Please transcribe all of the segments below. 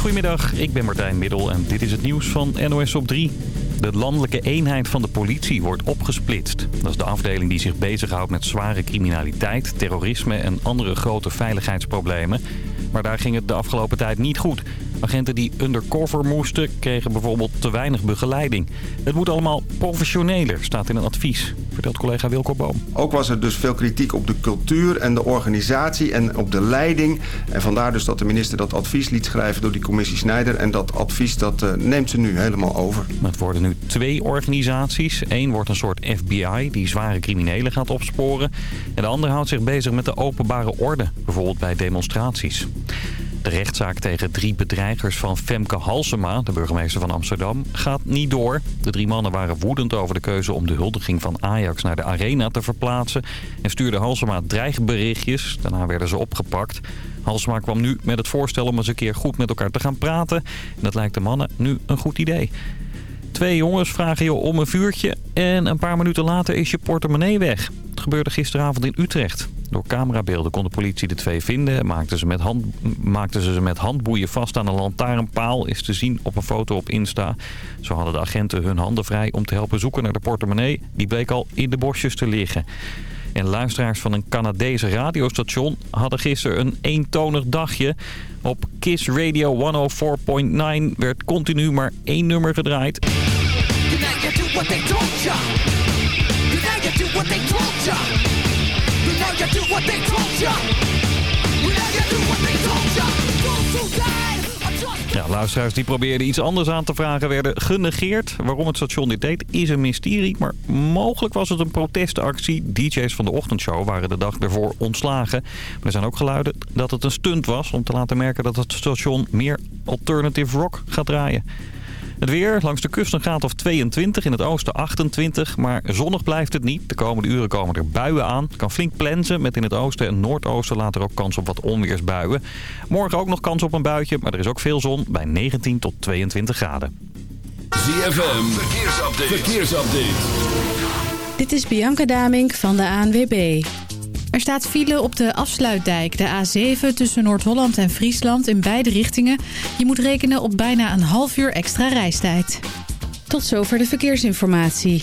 Goedemiddag, ik ben Martijn Middel en dit is het nieuws van NOS op 3. De landelijke eenheid van de politie wordt opgesplitst. Dat is de afdeling die zich bezighoudt met zware criminaliteit, terrorisme en andere grote veiligheidsproblemen. Maar daar ging het de afgelopen tijd niet goed. Agenten die undercover moesten kregen bijvoorbeeld te weinig begeleiding. Het moet allemaal professioneler, staat in een advies, vertelt collega Wilco Boom. Ook was er dus veel kritiek op de cultuur en de organisatie en op de leiding. En vandaar dus dat de minister dat advies liet schrijven door die commissie Snijder. En dat advies dat, uh, neemt ze nu helemaal over. Het worden nu twee organisaties. Eén wordt een soort FBI die zware criminelen gaat opsporen. En de andere houdt zich bezig met de openbare orde, bijvoorbeeld bij demonstraties. De rechtszaak tegen drie bedreigers van Femke Halsema, de burgemeester van Amsterdam, gaat niet door. De drie mannen waren woedend over de keuze om de huldiging van Ajax naar de arena te verplaatsen. En stuurde Halsema dreigberichtjes. Daarna werden ze opgepakt. Halsema kwam nu met het voorstel om eens een keer goed met elkaar te gaan praten. En dat lijkt de mannen nu een goed idee. Twee jongens vragen je om een vuurtje en een paar minuten later is je portemonnee weg. Het gebeurde gisteravond in Utrecht. Door camerabeelden kon de politie de twee vinden en maakten ze, met hand, maakten ze ze met handboeien vast aan een lantaarnpaal. Is te zien op een foto op Insta. Zo hadden de agenten hun handen vrij om te helpen zoeken naar de portemonnee. Die bleek al in de bosjes te liggen. En luisteraars van een Canadese radiostation hadden gisteren een eentonig dagje. Op Kiss Radio 104.9 werd continu maar één nummer gedraaid. Ja, luisteraars die probeerden iets anders aan te vragen werden genegeerd. Waarom het station dit deed is een mysterie, maar mogelijk was het een protestactie. DJ's van de ochtendshow waren de dag ervoor ontslagen. Er zijn ook geluiden dat het een stunt was om te laten merken dat het station meer alternative rock gaat draaien. Het weer, langs de kust een graad of 22, in het oosten 28. Maar zonnig blijft het niet. De komende uren komen er buien aan. Het kan flink plensen, met in het oosten en noordoosten later ook kans op wat onweersbuien. Morgen ook nog kans op een buitje, maar er is ook veel zon bij 19 tot 22 graden. ZFM, verkeersupdate. verkeersupdate. Dit is Bianca Damink van de ANWB. Er staat file op de afsluitdijk, de A7 tussen Noord-Holland en Friesland in beide richtingen. Je moet rekenen op bijna een half uur extra reistijd. Tot zover de verkeersinformatie.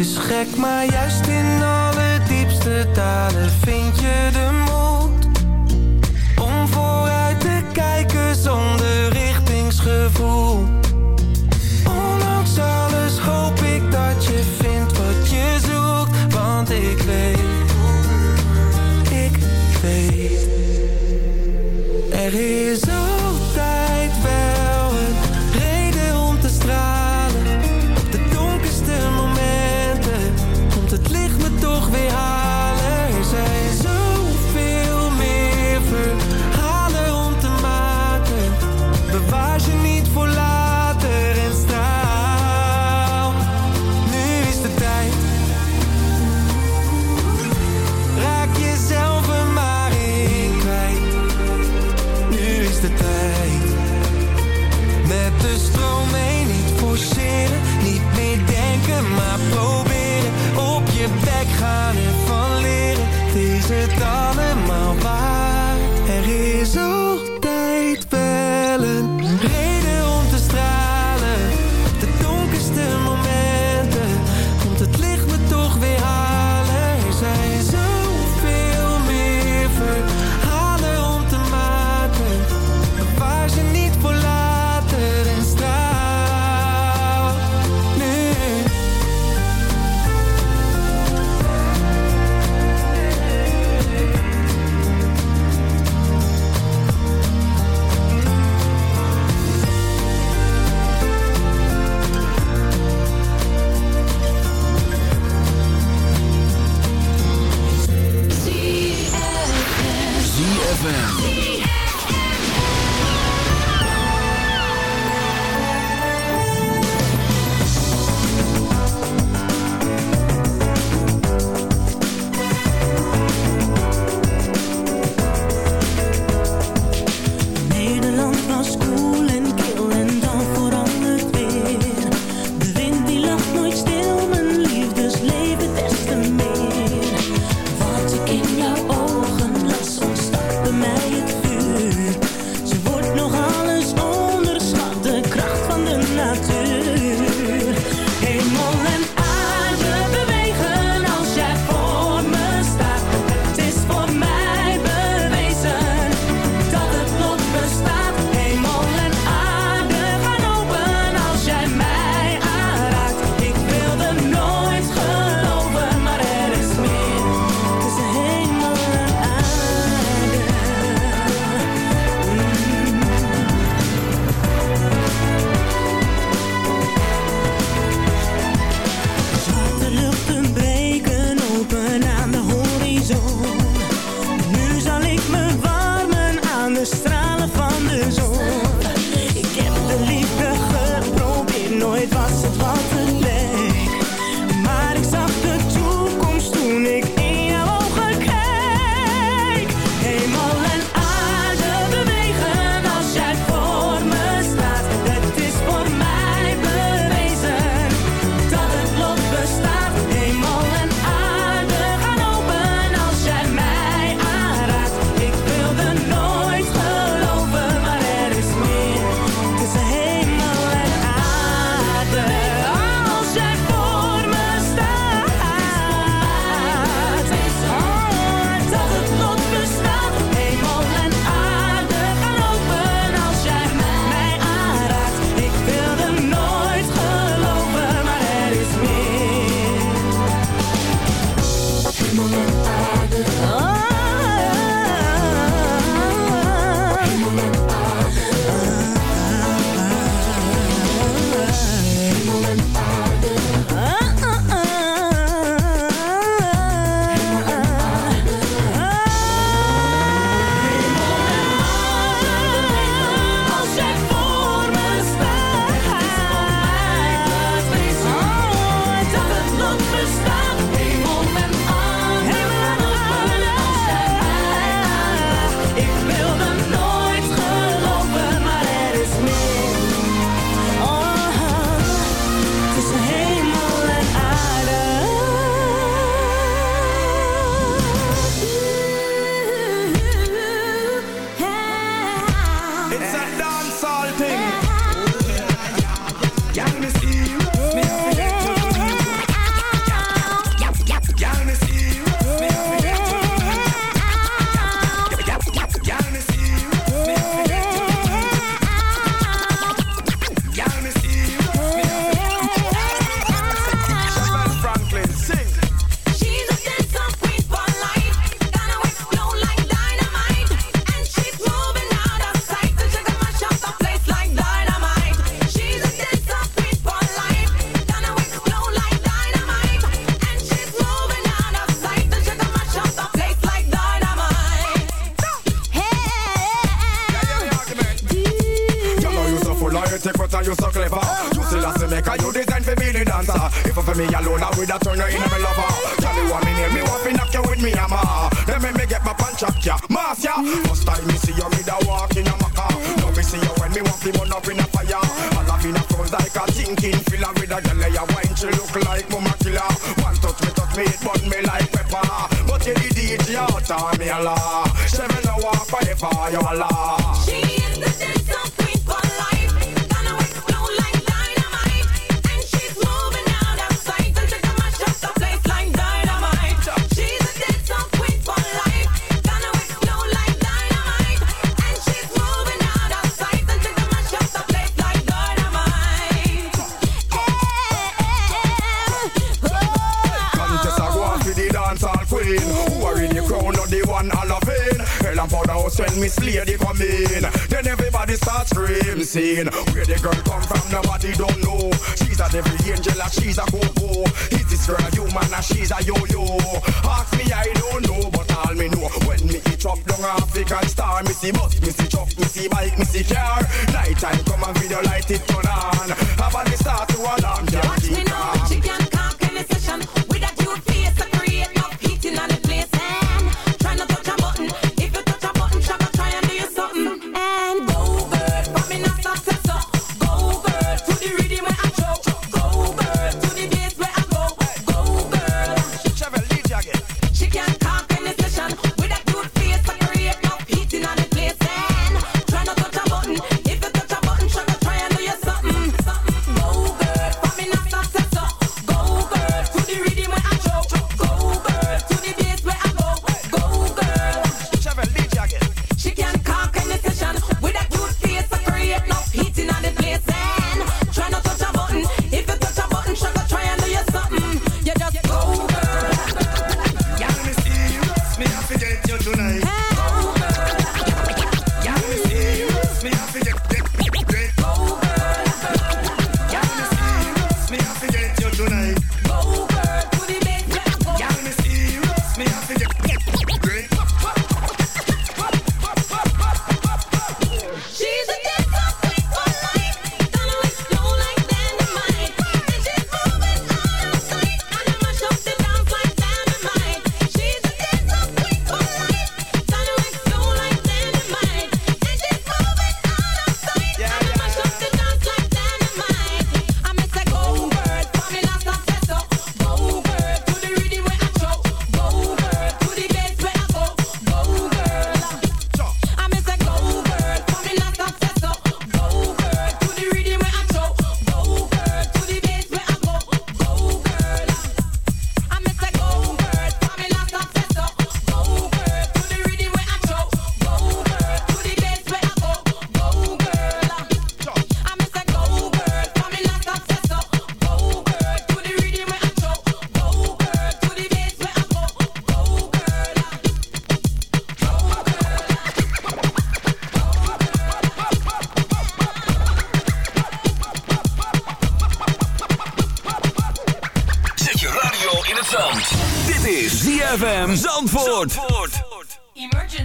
Is gek, maar juist in alle diepste dalen vind je de moed. ZFM. clever. You see that's the maker, you design for me the dancer. If I for me alone, I would have turned her into my lover. Tell you what me name, me want to knock you with me hammer. Then me, me get my punch up ya, mass ya. First time me see you, me da walk in a maca. Now me see you when me walk, me run up in a fire. All up in a front like a thinking filler with a jelly, a wine, she look like mama killer. One touch me, touch me, it burn me like pepper. But you the DJ out of me a la. Seven hour forever, you a. She is the devil. and for the house when Miss Lady come in. Then everybody starts screaming, Where the girl come from, nobody don't know. She's a devil angel and she's a go-go. Is this girl a human and she's a yo-yo? Ask me, I don't know, but all me know. When me eat up down African star, Missy see bus, me see truck, Missy see bike, me car. Night time come and video light it turn on. Have a start to alarm, yeah, Watch me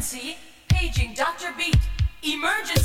Emergency, paging Dr. Beat. Emergency.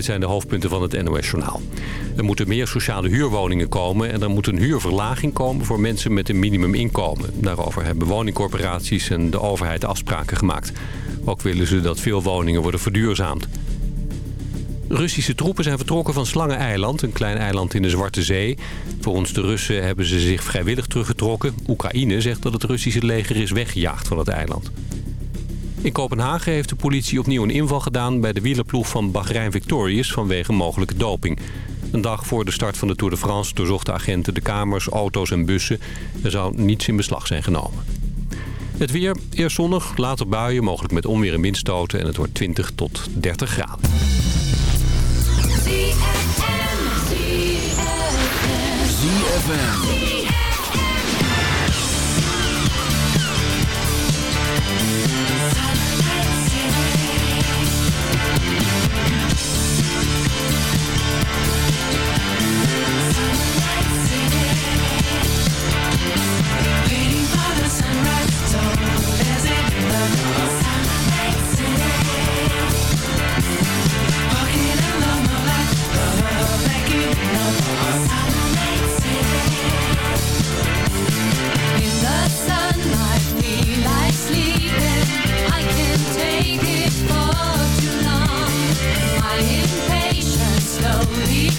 Dit zijn de hoofdpunten van het NOS-journaal. Er moeten meer sociale huurwoningen komen en er moet een huurverlaging komen voor mensen met een minimuminkomen. Daarover hebben woningcorporaties en de overheid afspraken gemaakt. Ook willen ze dat veel woningen worden verduurzaamd. Russische troepen zijn vertrokken van Slangeneiland, een klein eiland in de Zwarte Zee. Volgens de Russen hebben ze zich vrijwillig teruggetrokken. Oekraïne zegt dat het Russische leger is weggejaagd van het eiland. In Kopenhagen heeft de politie opnieuw een inval gedaan bij de wielerploeg van Bahrein Victorious vanwege mogelijke doping. Een dag voor de start van de Tour de France doorzochten agenten de kamers, auto's en bussen. Er zou niets in beslag zijn genomen. Het weer, eerst zonnig, later buien, mogelijk met onweer en windstoten en het wordt 20 tot 30 graden. believe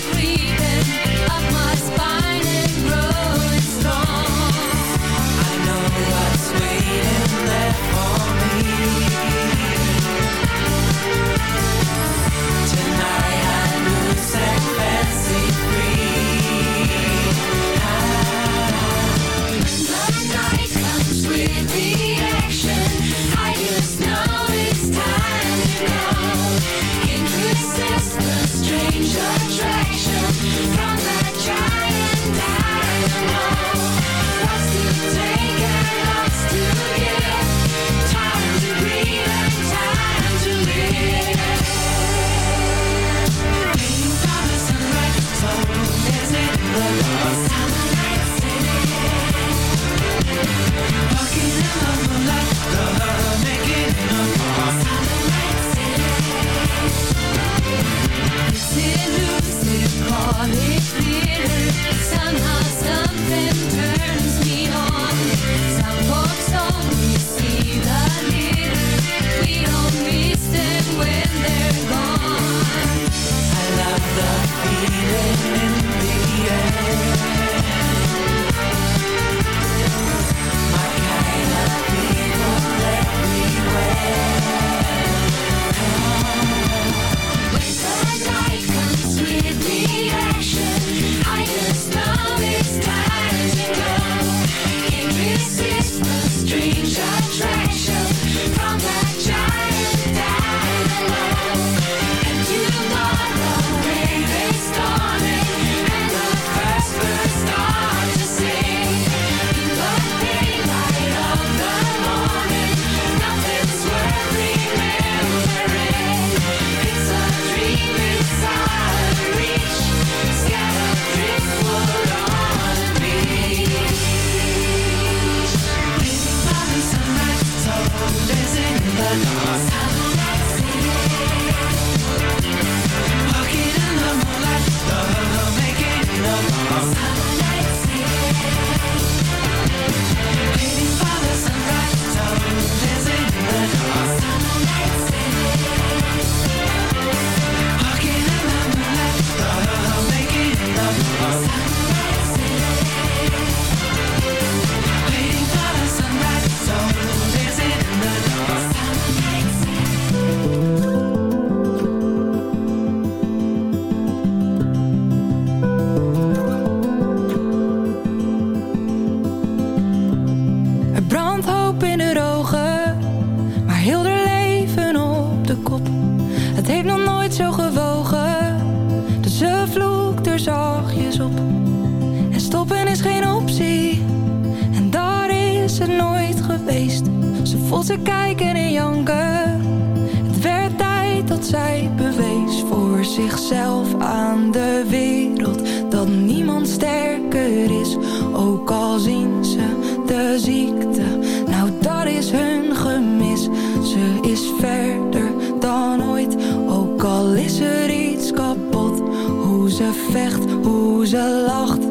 ze lacht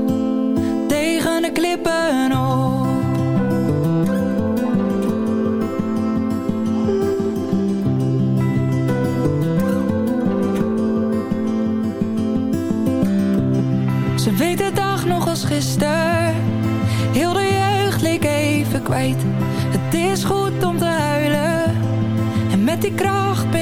tegen de klippen op. Ze weet de dag nog als gisteren. Heel de jeugd leek even kwijt. Het is goed om te huilen. En met die kracht ben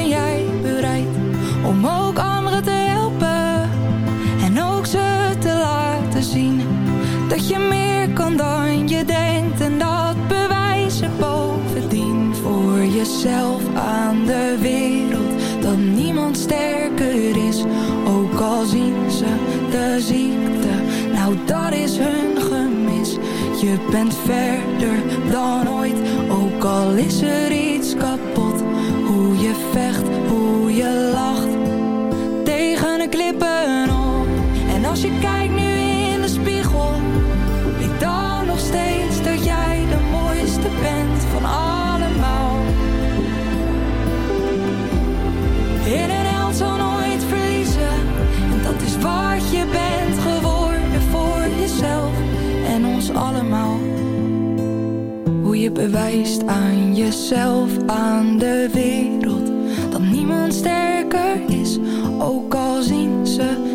jezelf aan de wereld. Dat niemand sterker is, ook al zien ze de ziekte. Nou, dat is hun gemis. Je bent verder dan ooit, ook al is er iets kapot. Bewijst aan jezelf, aan de wereld, dat niemand sterker is, ook al zien ze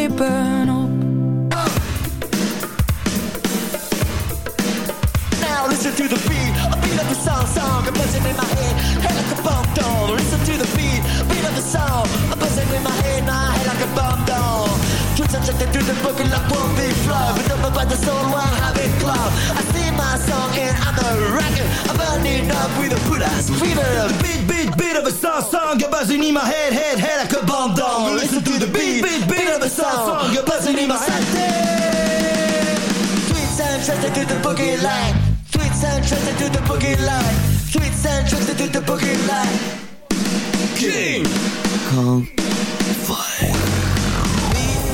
De op. Now listen to the beat, a beat of the song, song, a buzzing in my head, head like a bomb down. Listen to the beat, beat of the song, subjected to the boogie like one big flow, but up by the soul, one habit club. I sing my song and I'm a rocker, I'm burning up with a put ass fever. Beat, beat, beat of a song, song, a buzzing in my head, head, head like a bomb down. Listen to the beat, beat, beat of a song, song, a buzzing in my head. Sweet sound trusted to the boogie line. Sweet sound trusted to the boogie line. Sweet sound trusted to the boogie line. King Kong Fire.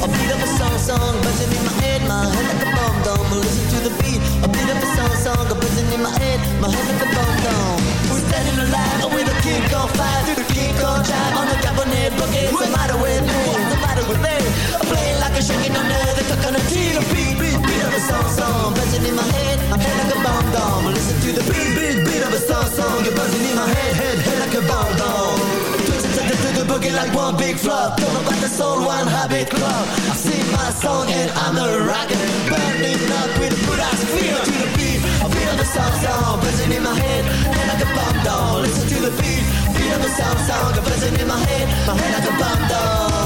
A beat of a song, song, buzzing in my head, my head like a bomb dome. Listen to the beat, a beat of a song, song, buzzing in my head, my head like a bomb dome. We're standing alive with a king on fire, through the king on drive on the cabinet boogie. What's the matter with me? What's the matter with me? I'm playing like a shaking under the coconut tree. The beat, beat, beat of a song, song, buzzing in my head, my head like a bomb dome. Listen to the beat, beat, beat of a song, song, you're buzzing in my head, head, head like a bomb dome. It to the boogie like one big flop know about the soul, one habit song and I'm a rocker. Burning up with a ass feel. To the beat I feel the sound sound buzzing in my head. Head like a bomb down Listen to the beat. Feel the sound sound buzzing in my head. My head like a bomb down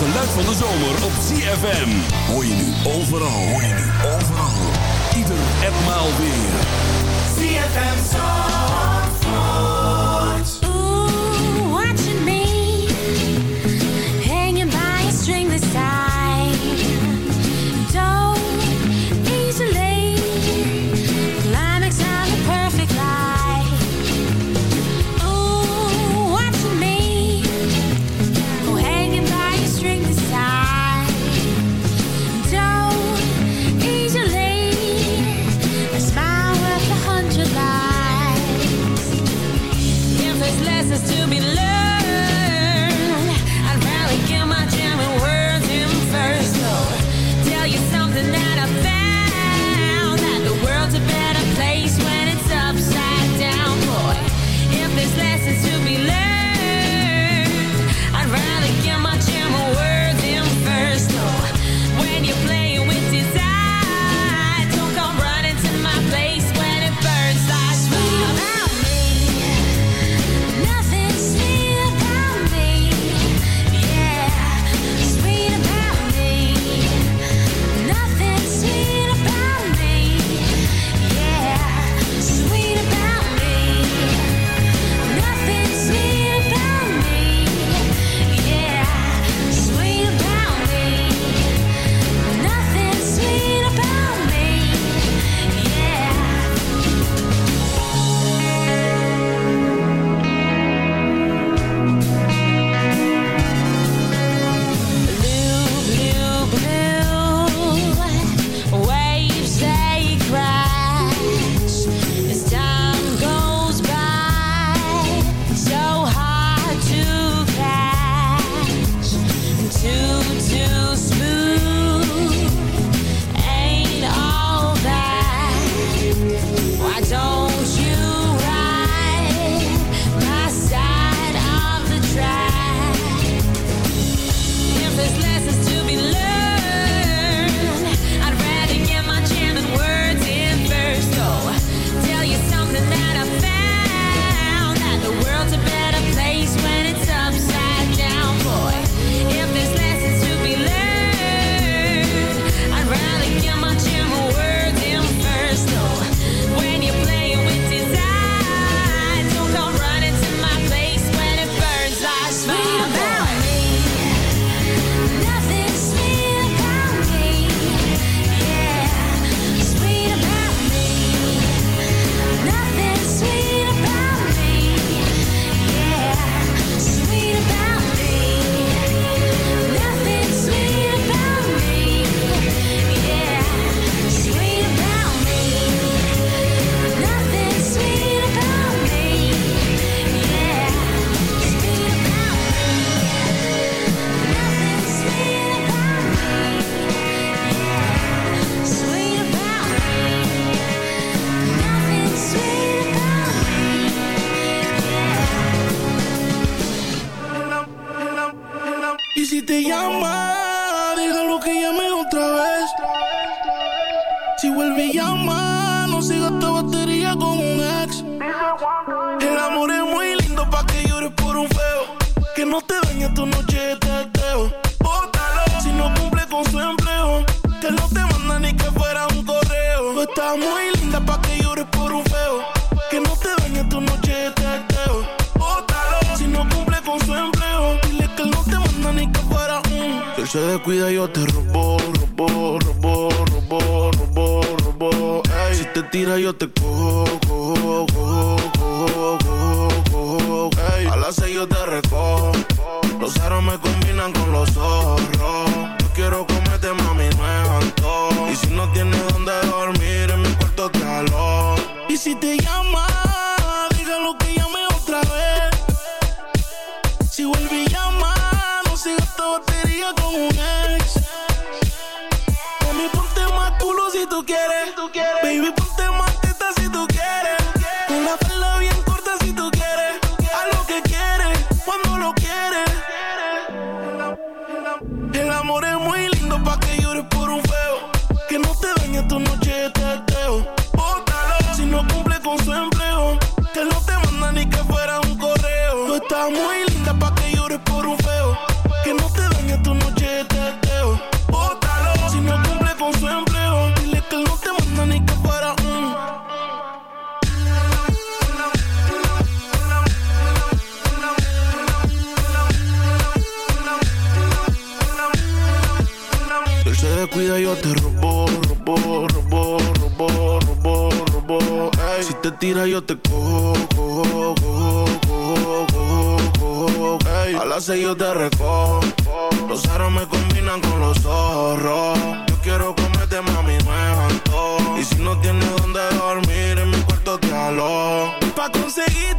Geluid van de zomer op ZFM. Hoor je nu overal. Hoor je nu overal. Ieder en maal weer. ZFM Zandvoort. El amor es muy ahora yo te cojo, cojo, cojo, cojo, cojo, cojo. Hey, a las seis yo te recojo. Los aros me combinan con los zorros. Yo quiero comerte, mami, me antojo. Y si no tienes donde dormir, en mi cuarto te alo. Pa' conseguir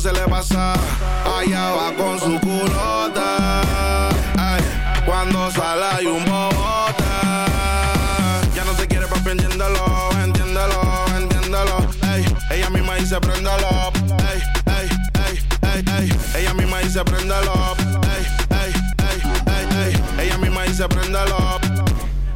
se le pasa. Allá va con su culota. Ay, cuando sale hay un bobote. Ya no se quiere, papi, entiéndelo, entiéndelo, entiéndelo. Ey, ella misma dice, préndelo. Ey, ey, ey, ey, ey. Ella misma dice, préndelo. Ey, ey, ey, ey, ey. Ella misma dice, préndelo.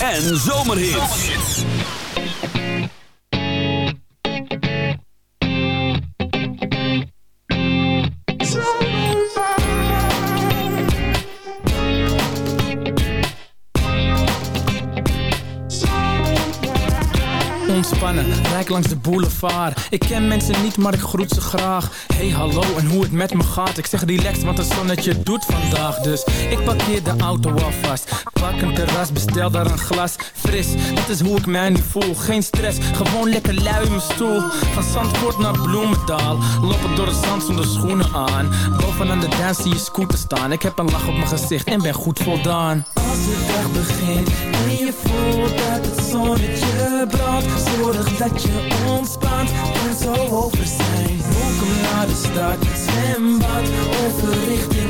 En zomerhits. Ontspannen, rijk langs de boulevard. Ik ken mensen niet, maar ik groet ze graag. Hey hallo en hoe het met me gaat? Ik zeg relax, want het zonnetje doet vandaag. Dus ik parkeer de auto alvast Pak een terras, bestel daar een glas. Fris, dat is hoe ik mij nu voel. Geen stress, gewoon lekker lui in mijn stoel. Van Zandvoort naar Bloemendaal Lopen door het zand zonder schoenen aan. Bovenaan de dance zie je scooter staan. Ik heb een lach op mijn gezicht en ben goed voldaan. Als de dag begint en je voelt dat het zonnetje brandt Zorg dat je ontspant en zo over zijn. Welkom naar de stad, zwembad Over richting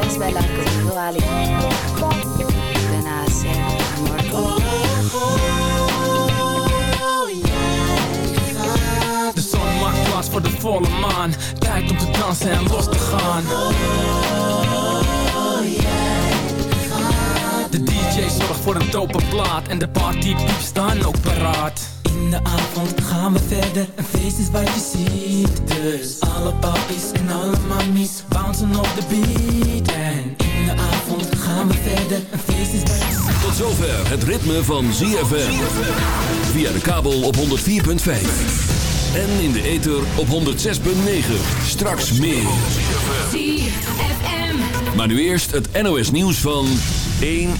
¿Quieres bailar conmigo? Ven a hacer amor De zon maakt plaats voor de volle maan. Tijd om te dansen en los te gaan. De DJ zorgt voor een dope plaat. En de partypieps staan ook paraat In de avond gaan we verder, een feest is wat je ziet Dus alle papies en alle mammies bouncen op de beat En in de avond gaan we verder, een feest is wat je ziet Tot zover het ritme van ZFM. Via de kabel op 104.5. En in de ether op 106.9. Straks meer. ZFM. Maar nu eerst het NOS nieuws van 1 uur.